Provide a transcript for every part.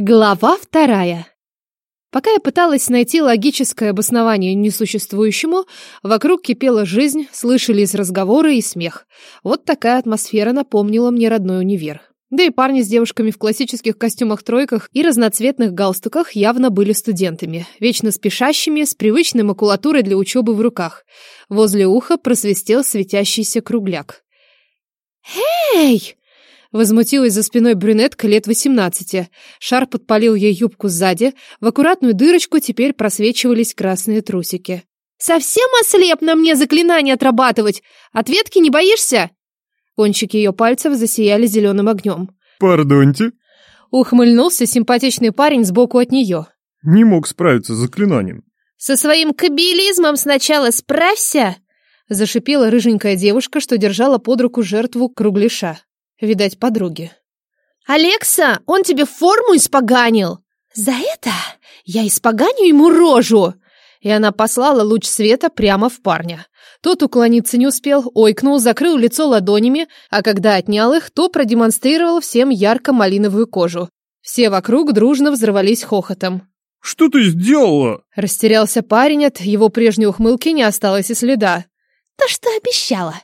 Глава вторая. Пока я пыталась найти логическое обоснование несуществующему, вокруг кипела жизнь, слышались разговоры и смех. Вот такая атмосфера напомнила мне родной универ. Да и парни с девушками в классических костюмах-тройках и разноцветных галстуках явно были студентами, вечно спешащими, с привычной макулатурой для учебы в руках. Возле уха просвистел светящийся кругляк. «Эй!» Возмутилась за спиной брюнетка лет восемнадцати. Шар подпалил ей юбку сзади, в аккуратную дырочку теперь просвечивались красные трусики. «Совсем ослеп на мне заклинание отрабатывать? Ответки не боишься?» Кончики ее пальцев засияли зеленым огнем. «Пардоньте?» Ухмыльнулся симпатичный парень сбоку от нее. «Не мог справиться с заклинанием». «Со своим кабелизмом сначала справься!» Зашипела рыженькая девушка, что держала под руку жертву кругляша. Видать, подруги. «Алекса, он тебе форму испоганил!» «За это я испоганю ему рожу!» И она послала луч света прямо в парня. Тот уклониться не успел, ойкнул, закрыл лицо ладонями, а когда отнял их, то продемонстрировал всем ярко-малиновую кожу. Все вокруг дружно взорвались хохотом. «Что ты сделала?» Растерялся парень, от его прежней ухмылки не осталось и следа. «То, что обещала!»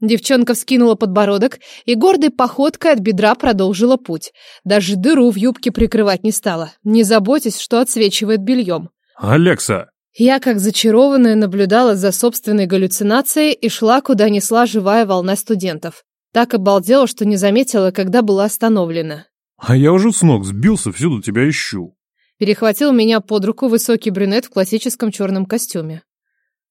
Девчонка вскинула подбородок и гордой походкой от бедра продолжила путь. Даже дыру в юбке прикрывать не стала, не заботясь, что отсвечивает бельем. «Алекса!» Я, как зачарованная, наблюдала за собственной галлюцинацией и шла, куда несла живая волна студентов. Так обалдела, что не заметила, когда была остановлена. «А я уже с ног сбился, всюду тебя ищу». Перехватил меня под руку высокий брюнет в классическом черном костюме.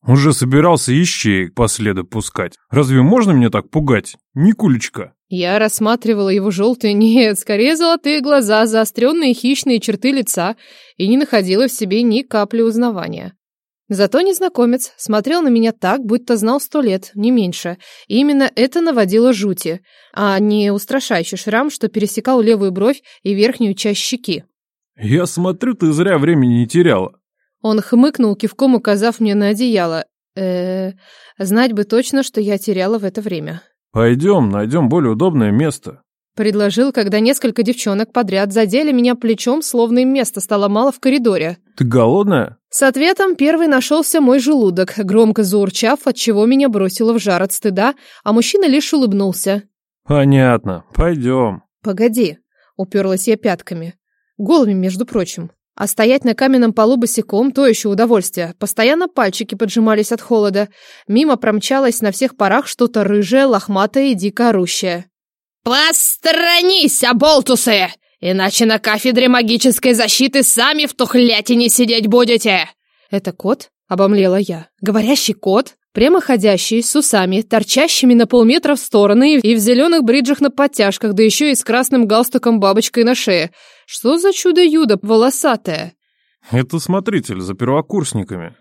Уже собирался ищей по следу пускать. Разве можно меня так пугать? Никулечка. Я рассматривала его желтые, нет, скорее золотые глаза, заостренные хищные черты лица и не находила в себе ни капли узнавания. Зато незнакомец смотрел на меня так, будто знал сто лет, не меньше. И именно это наводило жути, а не устрашающий шрам, что пересекал левую бровь и верхнюю часть щеки. «Я смотрю, ты зря времени не теряла. Он хмыкнул, кивком указав мне на одеяло. э знать бы точно, что я теряла в это время. «Пойдем, найдем более удобное место», Предложил, когда несколько девчонок подряд задели меня плечом, словно им места стало мало в коридоре. «Ты голодная?» С ответом первый нашелся мой желудок, громко заурчав, от чего меня бросило в жар от стыда, а мужчина лишь улыбнулся. «Понятно, пойдем». «Погоди», — уперлась я пятками. Голыми, между прочим. А стоять на каменном полу босиком – то еще удовольствие. Постоянно пальчики поджимались от холода. Мимо промчалось на всех парах что-то рыжее, лохматое и дико орущее. «Посторонись, оболтусы! Иначе на кафедре магической защиты сами в тухлятине сидеть будете!» «Это кот?» – обомлела я. «Говорящий кот?» Прямоходящий, с усами, торчащими на полметра в стороны и в зеленых бриджах на подтяжках, да еще и с красным галстуком бабочкой на шее. Что за чудо-юдо волосатое? Это смотритель за первокурсниками.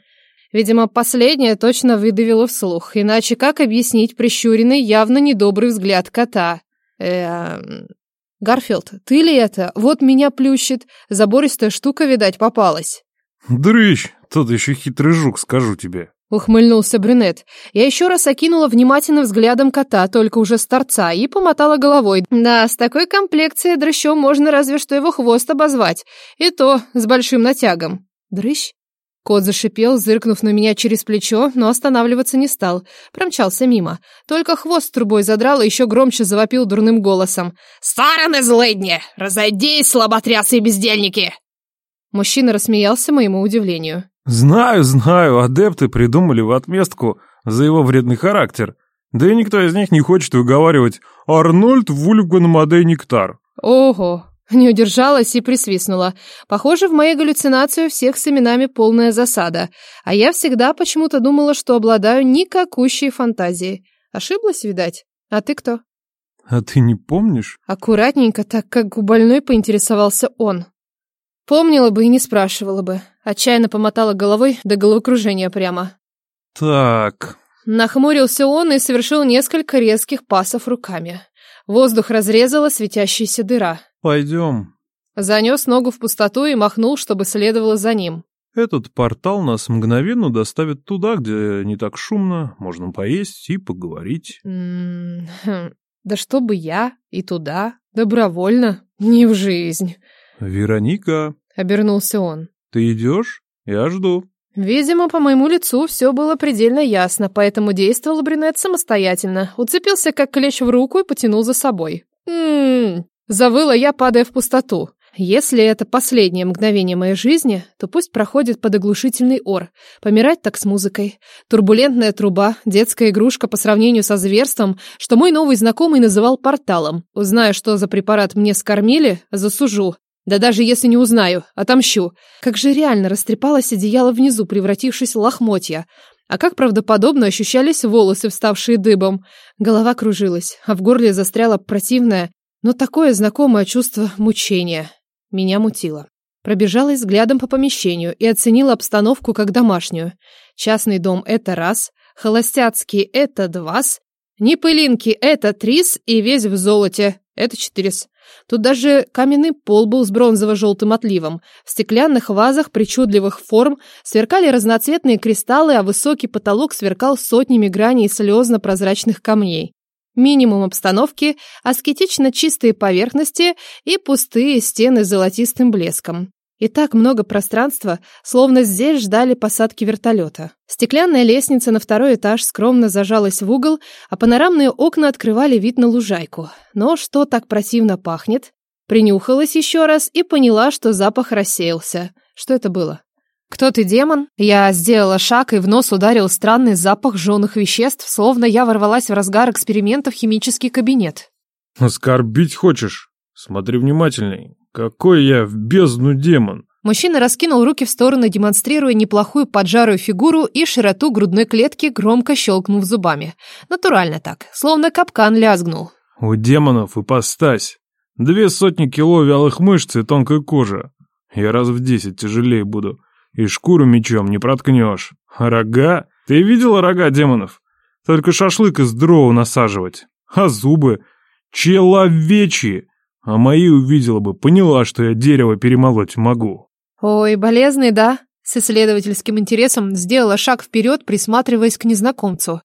Видимо, последнее точно выдавило вслух, иначе как объяснить прищуренный, явно недобрый взгляд кота? Эм... Гарфилд, ты ли это? Вот меня плющит. Забористая штука, видать, попалась. Дрыщ, тот еще хитрый жук, скажу тебе. Ухмыльнулся брюнет. Я еще раз окинула внимательным взглядом кота, только уже с торца, и помотала головой. Да, с такой комплекцией дрыщом можно разве что его хвост обозвать. И то с большим натягом. Дрыщ? Кот зашипел, зыркнув на меня через плечо, но останавливаться не стал. Промчался мимо. Только хвост трубой задрал и еще громче завопил дурным голосом. «Стороны злыдни! Разойдись, слаботрясы и бездельники!» Мужчина рассмеялся моему удивлению. Знаю, знаю, адепты придумали в отместку за его вредный характер. Да и никто из них не хочет выговаривать «Арнольд Вульфган Мадей Нектар». Ого, не удержалась и присвистнула. Похоже, в моей галлюцинации у всех с именами полная засада. А я всегда почему-то думала, что обладаю никакущей фантазией. Ошиблась, видать? А ты кто? А ты не помнишь? Аккуратненько, так как у больной поинтересовался он. Помнила бы и не спрашивала бы. Отчаянно помотала головой до головокружения прямо. Так. Нахмурился он и совершил несколько резких пасов руками. Воздух разрезала светящаяся дыра. Пойдем. Занес ногу в пустоту и махнул, чтобы следовало за ним. Этот портал нас мгновенно доставит туда, где не так шумно, можно поесть и поговорить. М -м -хм. Да чтобы я и туда, добровольно, не в жизнь. «Вероника», — обернулся он. «ты идешь? Я жду». Видимо, по моему лицу все было предельно ясно, поэтому действовал брюнет самостоятельно, уцепился как клещ в руку и потянул за собой. «М-м-м», завыла я, падая в пустоту. Если это последнее мгновение моей жизни, то пусть проходит под оглушительный ор. Помирать так с музыкой. Турбулентная труба, детская игрушка по сравнению со зверством, что мой новый знакомый называл порталом. Узнаю, что за препарат мне скормили, засужу. Да даже если не узнаю, отомщу. Как же реально растрепалось одеяло внизу, превратившись в лохмотья. А как правдоподобно ощущались волосы, вставшие дыбом. Голова кружилась, а в горле застряло противное, но такое знакомое чувство мучения. Меня мутило. Пробежалась взглядом по помещению и оценила обстановку как домашнюю. Частный дом — это раз, холостяцкий — это два, не пылинки — это трис и весь в золоте — это четырес. Тут даже каменный пол был с бронзово-желтым отливом. В стеклянных вазах причудливых форм сверкали разноцветные кристаллы, а высокий потолок сверкал сотнями граней слезно-прозрачных камней. Минимум обстановки, аскетично чистые поверхности и пустые стены с золотистым блеском. И так много пространства, словно здесь ждали посадки вертолета. Стеклянная лестница на второй этаж скромно зажалась в угол, а панорамные окна открывали вид на лужайку. Но что так противно пахнет? Принюхалась еще раз и поняла, что запах рассеялся. Что это было? «Кто ты, демон?» Я сделала шаг, и в нос ударил странный запах жженых веществ, словно я ворвалась в разгар экспериментов в химический кабинет. «Оскорбить хочешь? Смотри внимательней. Какой я в бездну демон!» Мужчина раскинул руки в стороны, демонстрируя неплохую поджарую фигуру и широту грудной клетки, громко щелкнув зубами. Натурально так, словно капкан лязгнул. «У демонов ипостась. Две сотни кило вялых мышц и тонкая кожа. Я раз в десять тяжелее буду и шкуру мечом не проткнешь. А рога? Ты видела рога демонов? Только шашлык из дрова насаживать. А зубы? Человечьи! А мои увидела бы, поняла, что я дерево перемолоть могу. Ой, болезный, да? С исследовательским интересом сделала шаг вперед, присматриваясь к незнакомцу.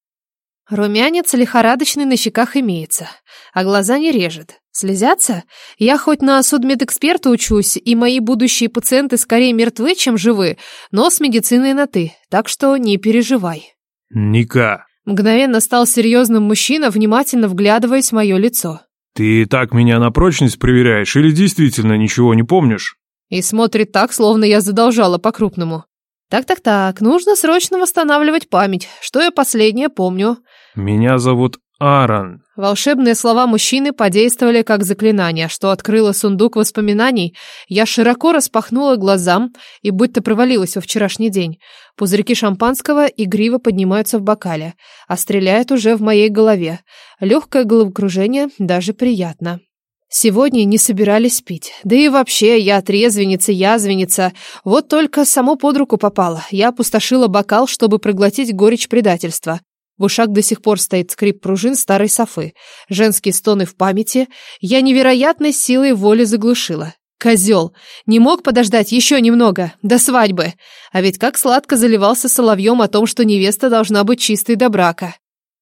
Румянец лихорадочный на щеках имеется, а глаза не режет. Слезятся? Я хоть на судмедэксперта учусь, и мои будущие пациенты скорее мертвы, чем живы, но с медициной на «ты», так что не переживай. Ника. Мгновенно стал серьезным мужчина, внимательно вглядываясь в мое лицо. Ты так меня на прочность проверяешь или действительно ничего не помнишь? И смотрит так, словно я задолжала по-крупному. Так-так-так, нужно срочно восстанавливать память. Что я последнее помню? Меня зовут Аарон. Волшебные слова мужчины подействовали как заклинание, что открыло сундук воспоминаний. Я широко распахнула глазам и будто провалилась во вчерашний день. Пузырьки шампанского игриво поднимаются в бокале, а стреляет уже в моей голове. Легкое головокружение даже приятно. Сегодня не собирались пить. Да и вообще, я трезвенница, язвенница. Вот только само под руку попало. Я опустошила бокал, чтобы проглотить горечь предательства. В ушах до сих пор стоит скрип пружин старой софы. Женские стоны в памяти. Я невероятной силой воли заглушила. Козел. Не мог подождать еще немного, до свадьбы. А ведь как сладко заливался соловьем о том, что невеста должна быть чистой до брака.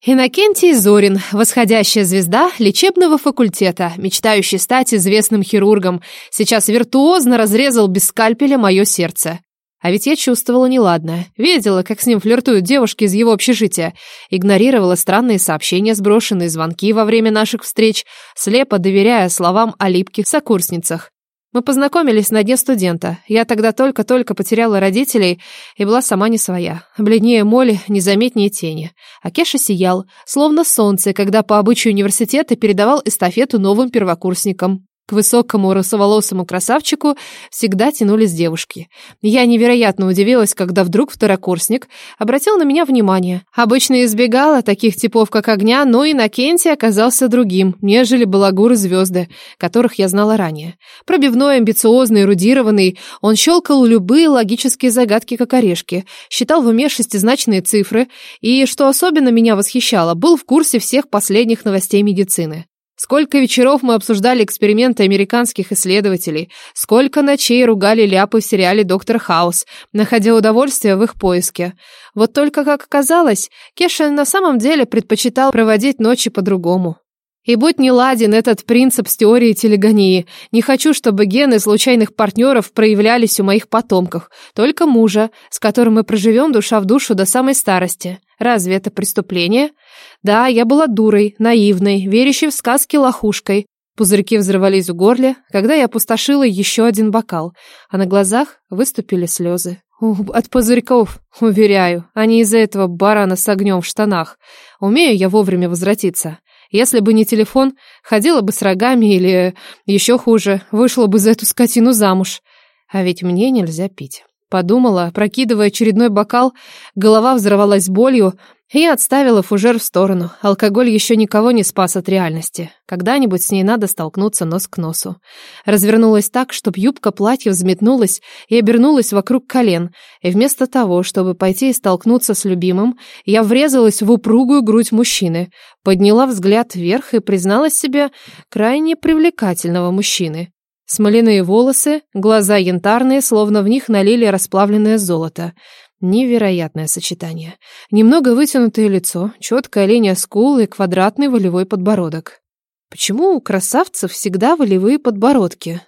Иннокентий Зорин, восходящая звезда лечебного факультета, мечтающий стать известным хирургом, сейчас виртуозно разрезал без скальпеля мое сердце. А ведь я чувствовала неладное, видела, как с ним флиртуют девушки из его общежития, игнорировала странные сообщения, сброшенные звонки во время наших встреч, слепо доверяя словам о липких сокурсницах. Мы познакомились на дне студента. Я тогда только-только потеряла родителей и была сама не своя. Бледнее моли, незаметнее тени. А Кеша сиял, словно солнце, когда по обычаю университета передавал эстафету новым первокурсникам. К высокому русоволосому красавчику всегда тянулись девушки. Я невероятно удивилась, когда вдруг второкурсник обратил на меня внимание. Обычно избегала таких типов, как огня, но и Накенти оказался другим, нежели балагуры звезды, которых я знала ранее. Пробивной, амбициозный, эрудированный, он щелкал любые логические загадки, как орешки, считал в уме шестизначные цифры и, что особенно меня восхищало, был в курсе всех последних новостей медицины. Сколько вечеров мы обсуждали эксперименты американских исследователей, сколько ночей ругали ляпы в сериале «Доктор Хаус», находя удовольствие в их поиске. Вот только, как оказалось, Кеша на самом деле предпочитал проводить ночи по-другому. И будь не ладен этот принцип с теорией телегонии. Не хочу, чтобы гены случайных партнеров проявлялись у моих потомков. Только мужа, с которым мы проживем душа в душу до самой старости. Разве это преступление? Да, я была дурой, наивной, верящей в сказки лохушкой. Пузырьки взрывались в горле, когда я опустошила еще один бокал, а на глазах выступили слезы. От пузырьков, уверяю, а не из-за этого барана с огнем в штанах. Умею я вовремя возвратиться. Если бы не телефон, ходила бы с рогами или, еще хуже, вышла бы за эту скотину замуж. А ведь мне нельзя пить. Подумала, прокидывая очередной бокал, голова взорвалась болью, я отставила фужер в сторону. Алкоголь еще никого не спас от реальности. Когда-нибудь с ней надо столкнуться нос к носу. Развернулась так, чтобы юбка платья взметнулась и обернулась вокруг колен. И вместо того, чтобы пойти и столкнуться с любимым, я врезалась в упругую грудь мужчины, подняла взгляд вверх и призналась себе крайне привлекательного мужчины. Смоляные волосы, глаза янтарные, словно в них налили расплавленное золото — Невероятное сочетание. Немного вытянутое лицо, четкая линия скул и квадратный волевой подбородок. Почему у красавцев всегда волевые подбородки?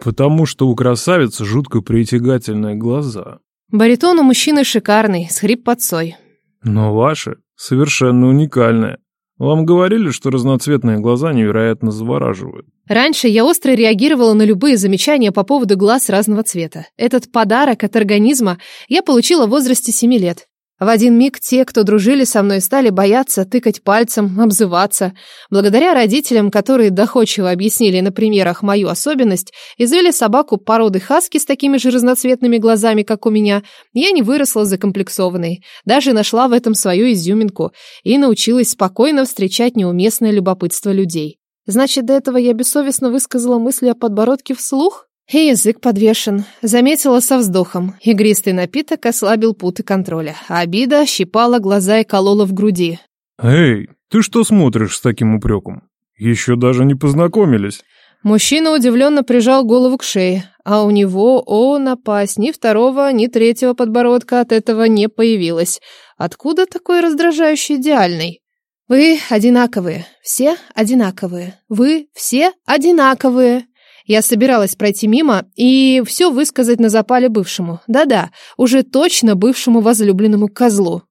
Потому что у красавицы жутко притягательные глаза. Баритон у мужчины шикарный, с хрипотцой. Но ваши совершенно уникальные. Вам говорили, что разноцветные глаза невероятно завораживают. Раньше я остро реагировала на любые замечания по поводу глаз разного цвета. Этот подарок от организма я получила в возрасте 7 лет. В один миг те, кто дружили со мной, стали бояться, тыкать пальцем, обзываться. Благодаря родителям, которые доходчиво объяснили на примерах мою особенность, извели собаку породы хаски с такими же разноцветными глазами, как у меня, я не выросла закомплексованной. Даже нашла в этом свою изюминку и научилась спокойно встречать неуместное любопытство людей. Значит, до этого я бессовестно высказала мысли о подбородке вслух? И язык подвешен. Заметила со вздохом. Игристый напиток ослабил путы контроля. Обида щипала глаза и колола в груди. «Эй, ты что смотришь с таким упреком? Еще даже не познакомились». Мужчина удивленно прижал голову к шее, а у него, о, напасть, ни второго, ни третьего подбородка от этого не появилось. Откуда такой раздражающий идеальный? Вы одинаковые, все одинаковые, вы все одинаковые. Я собиралась пройти мимо и все высказать на запале бывшему. Да-да, уже точно бывшему возлюбленному козлу.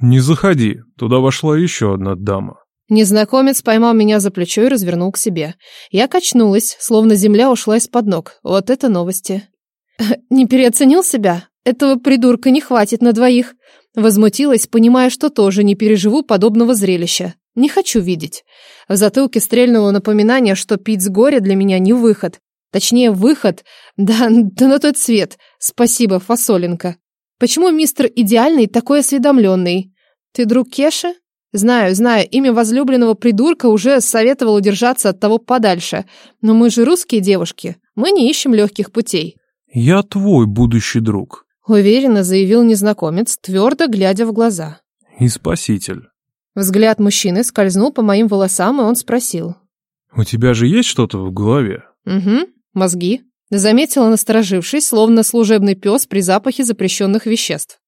«Не заходи, туда вошла еще одна дама». Незнакомец поймал меня за плечо и развернул к себе. Я качнулась, словно земля ушла из-под ног. Вот это новости. «Не переоценил себя? Этого придурка не хватит на двоих. Возмутилась, понимая, что тоже не переживу подобного зрелища. Не хочу видеть. В затылке стрельнуло напоминание, что пить с горя для меня не выход. Точнее, выход, да, да на тот свет. Спасибо, фасолинка. Почему мистер Идеальный такой осведомленный? Ты друг Кеши? Знаю, знаю, имя возлюбленного придурка уже советовал удержаться от того подальше. Но мы же русские девушки. Мы не ищем легких путей. Я твой будущий друг. Уверенно заявил незнакомец, твердо глядя в глаза. И спаситель. Взгляд мужчины скользнул по моим волосам, и он спросил. «У тебя же есть что-то в голове?» «Угу, мозги». Заметила, насторожившись, словно служебный пес при запахе запрещенных веществ.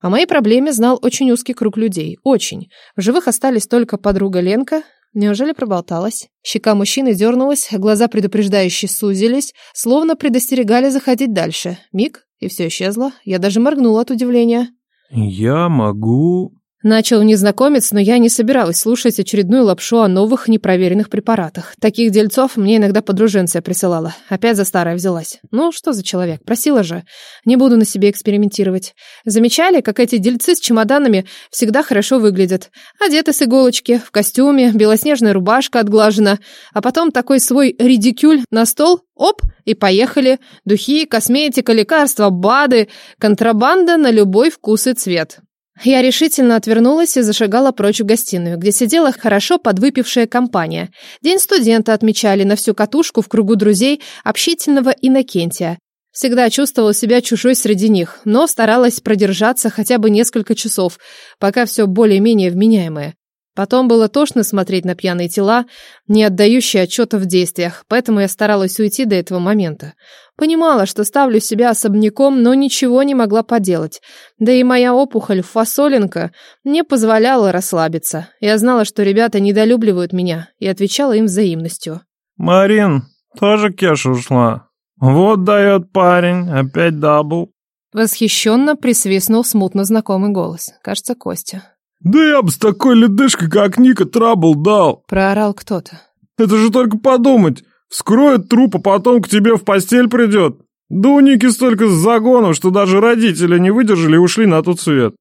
О моей проблеме знал очень узкий круг людей. Очень. В живых остались только подруга Ленка. Неужели проболталась? Щека мужчины дернулась, глаза предупреждающе сузились, словно предостерегали заходить дальше. Миг, и все исчезло. Я даже моргнула от удивления. «Я могу...» Начал незнакомец, но я не собиралась слушать очередную лапшу о новых непроверенных препаратах. Таких дельцов мне иногда подруженция присылала. Опять за старое взялась. Ну, что за человек? Просила же. Не буду на себе экспериментировать. Замечали, как эти дельцы с чемоданами всегда хорошо выглядят? Одеты с иголочки, в костюме, белоснежная рубашка отглажена, а потом такой свой редикюль на стол, оп, и поехали. Духи, косметика, лекарства, БАДы, контрабанда на любой вкус и цвет. Я решительно отвернулась и зашагала прочь в гостиную, где сидела хорошо подвыпившая компания. День студента отмечали на всю катушку в кругу друзей общительного Иннокентия. Всегда чувствовала себя чужой среди них, но старалась продержаться хотя бы несколько часов, пока все более-менее вменяемое. Потом было тошно смотреть на пьяные тела, не отдающие отчета в действиях, поэтому я старалась уйти до этого момента. Понимала, что ставлю себя особняком, но ничего не могла поделать. Да и моя опухоль, фасолинка, не позволяла расслабиться. Я знала, что ребята недолюбливают меня, и отвечала им взаимностью. «Марин, тоже Кеша ушла. Вот дает парень, опять double». Восхищенно присвистнул смутно знакомый голос. Кажется, Костя. «Да я бы с такой ледышкой, как Ника, trouble дал!» Проорал кто-то. «Это же только подумать! Вскроет труп, а потом к тебе в постель придет! Да у Ники столько загонов, что даже родители не выдержали и ушли на тот свет!»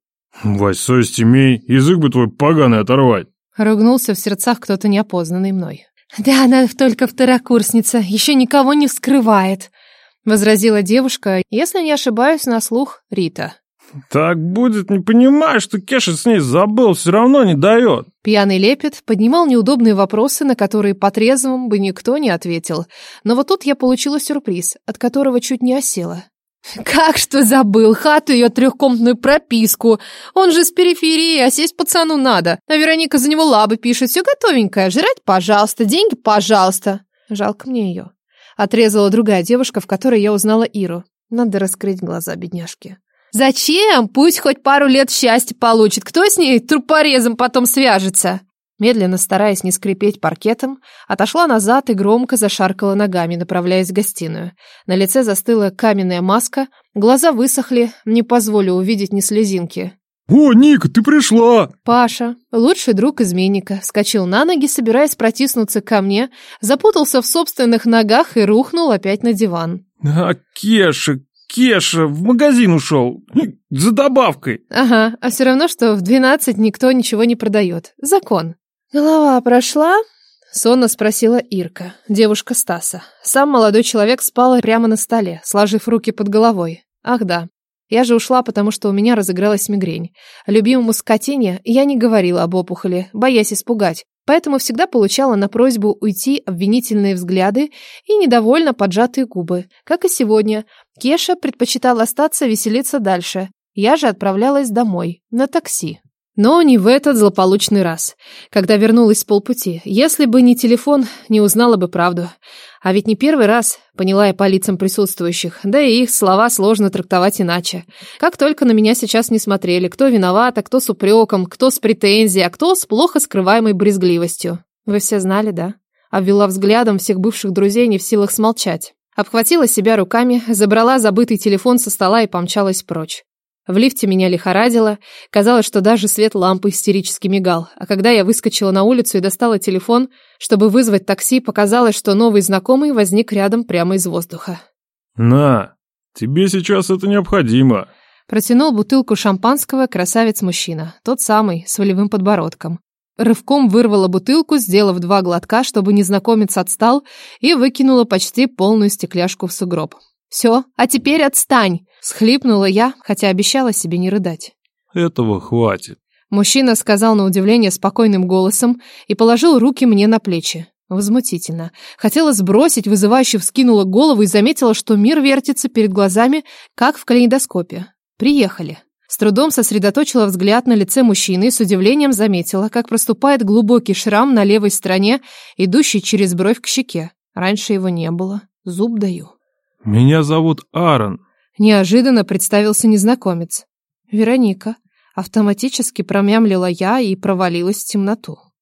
«Вась, совесть имей, язык бы твой поганый оторвать!» Ругнулся в сердцах кто-то неопознанный мной. «Да она только второкурсница, еще никого не вскрывает», — возразила девушка, если не ошибаюсь, на слух Рита. «Так будет, не понимаешь, что Кеша с ней забыл, все равно не дает». Пьяный лепет поднимал неудобные вопросы, на которые по трезвым бы никто не ответил. Но вот тут я получила сюрприз, от которого чуть не осела. «Как что забыл? Хату ее трехкомнатную прописку. Он же с периферии, а сесть пацану надо. А Вероника за него лабы пишет. Все готовенькое. Жрать, пожалуйста. Деньги, пожалуйста». Жалко мне ее. Отрезала другая девушка, в которой я узнала Иру. Надо раскрыть глаза бедняжки. «Зачем? Пусть хоть пару лет счастья получит. Кто с ней трупорезом потом свяжется?» Медленно, стараясь не скрипеть паркетом, отошла назад и громко зашаркала ногами, направляясь в гостиную. На лице застыла каменная маска, глаза высохли, не позволю увидеть ни слезинки. «О, Ника, ты пришла!» Паша, лучший друг изменника, вскочил на ноги, собираясь протиснуться ко мне, запутался в собственных ногах и рухнул опять на диван. «А, Кеша, Кеша в магазин ушел. За добавкой. Ага, а все равно, что в двенадцать никто ничего не продает. Закон. Голова прошла? Сонно спросила Ирка, девушка Стаса. Сам молодой человек спал прямо на столе, сложив руки под головой. Ах да, я же ушла, потому что у меня разыгралась мигрень. Любимому скотине я не говорила об опухоли, боясь испугать, поэтому всегда получала на просьбу уйти обвинительные взгляды и недовольно поджатые губы. Как и сегодня, Кеша предпочитал остаться веселиться дальше. Я же отправлялась домой, на такси. Но не в этот злополучный раз, когда вернулась с полпути. Если бы не телефон, не узнала бы правду. А ведь не первый раз, поняла я по лицам присутствующих, да и их слова сложно трактовать иначе. Как только на меня сейчас не смотрели, кто виноват, а кто с упреком, кто с претензией, а кто с плохо скрываемой брезгливостью. Вы все знали, да? Обвела взглядом всех бывших друзей, не в силах смолчать. Обхватила себя руками, забрала забытый телефон со стола и помчалась прочь. В лифте меня лихорадило, казалось, что даже свет лампы истерически мигал, а когда я выскочила на улицу и достала телефон, чтобы вызвать такси, показалось, что новый знакомый возник рядом прямо из воздуха. «На, тебе сейчас это необходимо», Протянул бутылку шампанского красавец-мужчина, тот самый, с волевым подбородком. Рывком вырвала бутылку, сделав два глотка, чтобы незнакомец отстал, и выкинула почти полную стекляшку в сугроб. «Все, а теперь отстань!» — схлипнула я, хотя обещала себе не рыдать. «Этого хватит». Мужчина сказал на удивление спокойным голосом и положил руки мне на плечи. Возмутительно. Хотела сбросить, вызывающе вскинула голову и заметила, что мир вертится перед глазами, как в калейдоскопе. Приехали. С трудом сосредоточила взгляд на лице мужчины и с удивлением заметила, как проступает глубокий шрам на левой стороне, идущий через бровь к щеке. Раньше его не было. Зуб даю. «Меня зовут Аарон», — неожиданно представился незнакомец. «Вероника». Автоматически промямлила я и провалилась в темноту.